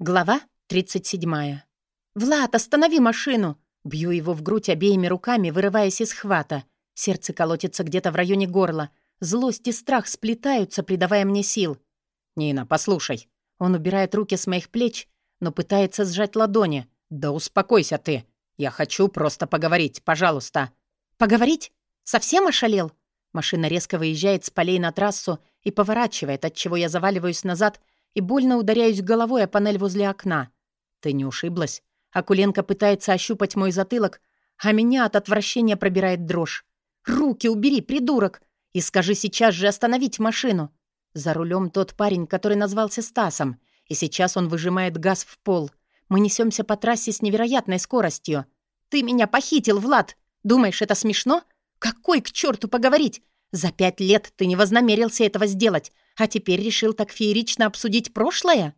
Глава 37. «Влад, останови машину!» Бью его в грудь обеими руками, вырываясь из хвата. Сердце колотится где-то в районе горла. Злость и страх сплетаются, придавая мне сил. «Нина, послушай». Он убирает руки с моих плеч, но пытается сжать ладони. «Да успокойся ты. Я хочу просто поговорить, пожалуйста». «Поговорить? Совсем ошалел?» Машина резко выезжает с полей на трассу и поворачивает, отчего я заваливаюсь назад — и больно ударяюсь головой о панель возле окна. Ты не ушиблась? Акуленко пытается ощупать мой затылок, а меня от отвращения пробирает дрожь. «Руки убери, придурок! И скажи сейчас же остановить машину!» За рулем тот парень, который назвался Стасом, и сейчас он выжимает газ в пол. Мы несемся по трассе с невероятной скоростью. «Ты меня похитил, Влад! Думаешь, это смешно? Какой к черту поговорить? За пять лет ты не вознамерился этого сделать, а теперь решил так феерично обсудить прошлое?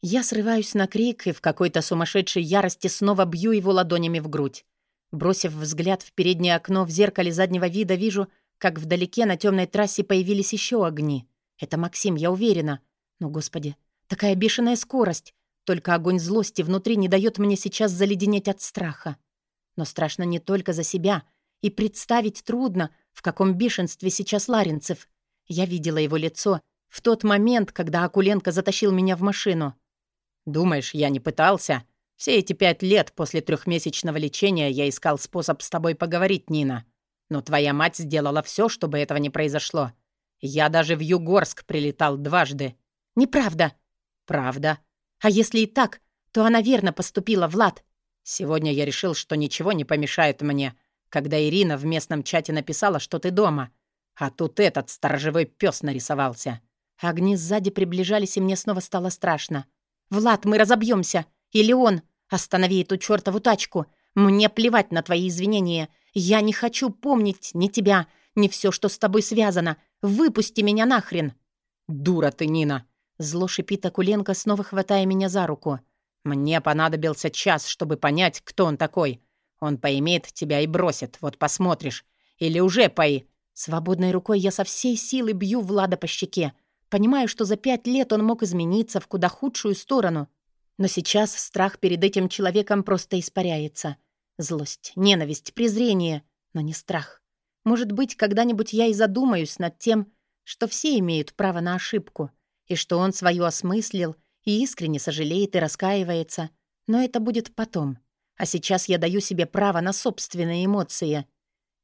Я срываюсь на крик и в какой-то сумасшедшей ярости снова бью его ладонями в грудь. Бросив взгляд в переднее окно в зеркале заднего вида, вижу, как вдалеке на темной трассе появились еще огни. Это Максим, я уверена. Но, господи, такая бешеная скорость. Только огонь злости внутри не дает мне сейчас заледенеть от страха. Но страшно не только за себя. И представить трудно, в каком бешенстве сейчас Ларинцев. Я видела его лицо в тот момент, когда Акуленко затащил меня в машину. «Думаешь, я не пытался? Все эти пять лет после трехмесячного лечения я искал способ с тобой поговорить, Нина. Но твоя мать сделала все, чтобы этого не произошло. Я даже в Югорск прилетал дважды». «Неправда». «Правда». «А если и так, то она верно поступила, Влад». «Сегодня я решил, что ничего не помешает мне, когда Ирина в местном чате написала, что ты дома. А тут этот сторожевой пес нарисовался. Огни сзади приближались, и мне снова стало страшно. «Влад, мы разобьемся! Или он! Останови эту чертову тачку! Мне плевать на твои извинения! Я не хочу помнить ни тебя, ни все, что с тобой связано! Выпусти меня нахрен!» «Дура ты, Нина!» Зло шипит Акуленко, снова хватая меня за руку. «Мне понадобился час, чтобы понять, кто он такой. Он поимеет тебя и бросит, вот посмотришь. Или уже пои. Свободной рукой я со всей силы бью Влада по щеке. Понимаю, что за пять лет он мог измениться в куда худшую сторону. Но сейчас страх перед этим человеком просто испаряется. Злость, ненависть, презрение, но не страх. Может быть, когда-нибудь я и задумаюсь над тем, что все имеют право на ошибку, и что он свою осмыслил и искренне сожалеет и раскаивается. Но это будет потом. А сейчас я даю себе право на собственные эмоции.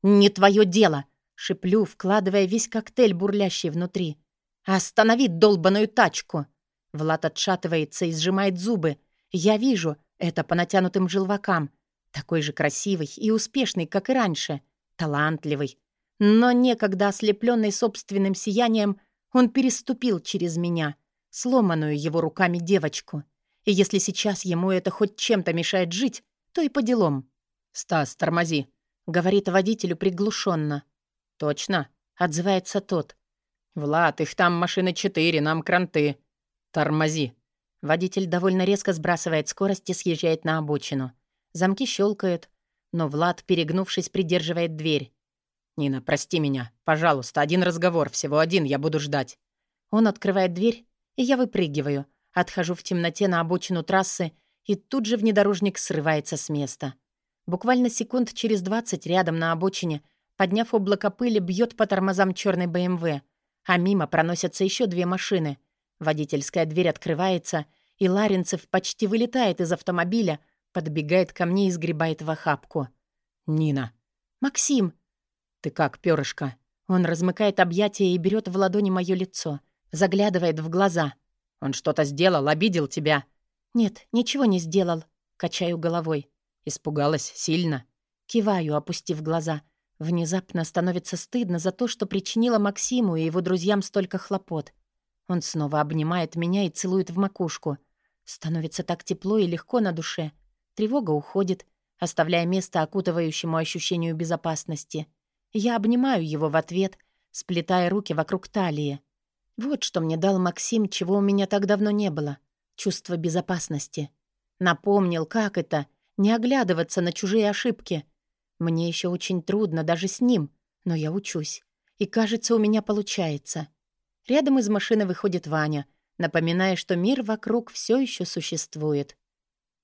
«Не твое дело!» Шиплю, вкладывая весь коктейль, бурлящий внутри. «Останови долбаную тачку!» Влад отшатывается и сжимает зубы. Я вижу это по натянутым желвакам. Такой же красивый и успешный, как и раньше. Талантливый. Но некогда ослепленный собственным сиянием, он переступил через меня, сломанную его руками девочку. И если сейчас ему это хоть чем-то мешает жить, то и по делам. «Стас, тормози», — говорит водителю приглушенно. «Точно?» — отзывается тот. «Влад, их там машины четыре, нам кранты. Тормози». Водитель довольно резко сбрасывает скорость и съезжает на обочину. Замки щелкают, но Влад, перегнувшись, придерживает дверь. «Нина, прости меня. Пожалуйста, один разговор, всего один, я буду ждать». Он открывает дверь, и я выпрыгиваю. Отхожу в темноте на обочину трассы, и тут же внедорожник срывается с места. Буквально секунд через двадцать рядом на обочине — Подняв облако пыли, бьет по тормозам черный БМВ. А мимо проносятся еще две машины. Водительская дверь открывается, и Ларинцев почти вылетает из автомобиля, подбегает ко мне и сгребает в охапку. «Нина». «Максим». «Ты как, перышко?» Он размыкает объятия и берет в ладони мое лицо. Заглядывает в глаза. «Он что-то сделал, обидел тебя?» «Нет, ничего не сделал». Качаю головой. «Испугалась сильно?» Киваю, опустив глаза. Внезапно становится стыдно за то, что причинила Максиму и его друзьям столько хлопот. Он снова обнимает меня и целует в макушку. Становится так тепло и легко на душе. Тревога уходит, оставляя место окутывающему ощущению безопасности. Я обнимаю его в ответ, сплетая руки вокруг талии. Вот что мне дал Максим, чего у меня так давно не было. Чувство безопасности. Напомнил, как это — не оглядываться на чужие ошибки — мне еще очень трудно даже с ним, но я учусь. И кажется, у меня получается. Рядом из машины выходит Ваня. напоминая, что мир вокруг все еще существует.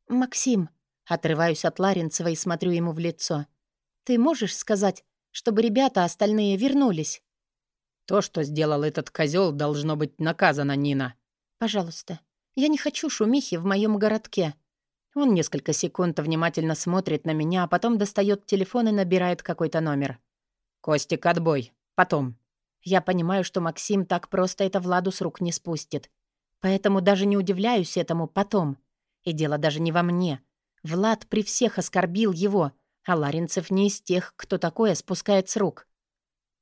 «Максим», — отрываюсь от Ларинцева и смотрю ему в лицо, «ты можешь сказать, чтобы ребята остальные вернулись?» «То, что сделал этот козел, должно быть наказано, Нина». «Пожалуйста, я не хочу шумихи в моем городке». Он несколько секунд внимательно смотрит на меня, а потом достает телефон и набирает какой-то номер. «Костик, отбой. Потом». Я понимаю, что Максим так просто это Владу с рук не спустит. Поэтому даже не удивляюсь этому потом. И дело даже не во мне. Влад при всех оскорбил его, а Ларинцев не из тех, кто такое спускает с рук.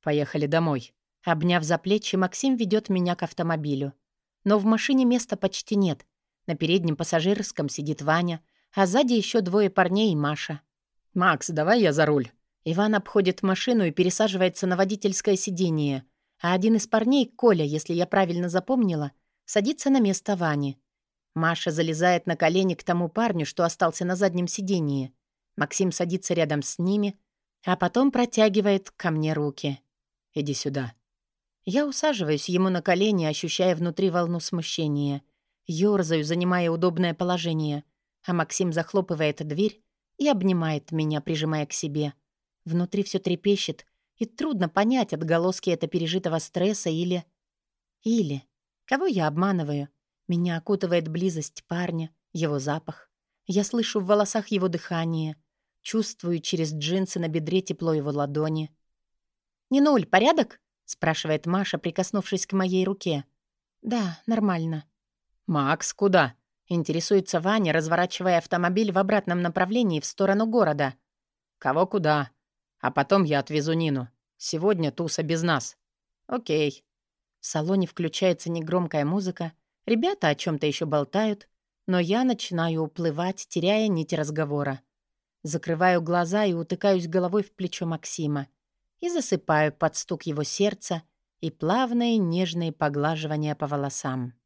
«Поехали домой». Обняв за плечи, Максим ведет меня к автомобилю. Но в машине места почти нет. На переднем пассажирском сидит Ваня, а сзади еще двое парней и Маша. «Макс, давай я за руль». Иван обходит машину и пересаживается на водительское сиденье, а один из парней, Коля, если я правильно запомнила, садится на место Вани. Маша залезает на колени к тому парню, что остался на заднем сидении. Максим садится рядом с ними, а потом протягивает ко мне руки. «Иди сюда». Я усаживаюсь ему на колени, ощущая внутри волну смущения. Ёрзаю, занимая удобное положение, а Максим захлопывает дверь и обнимает меня, прижимая к себе. Внутри все трепещет, и трудно понять, отголоски это пережитого стресса или... Или... Кого я обманываю? Меня окутывает близость парня, его запах. Я слышу в волосах его дыхание, чувствую через джинсы на бедре тепло его ладони. «Не нуль, порядок?» — спрашивает Маша, прикоснувшись к моей руке. «Да, нормально». «Макс, куда?» — интересуется Ваня, разворачивая автомобиль в обратном направлении в сторону города. «Кого куда? А потом я отвезу Нину. Сегодня туса без нас». «Окей». В салоне включается негромкая музыка, ребята о чем то еще болтают, но я начинаю уплывать, теряя нить разговора. Закрываю глаза и утыкаюсь головой в плечо Максима и засыпаю под стук его сердца и плавные нежные поглаживания по волосам.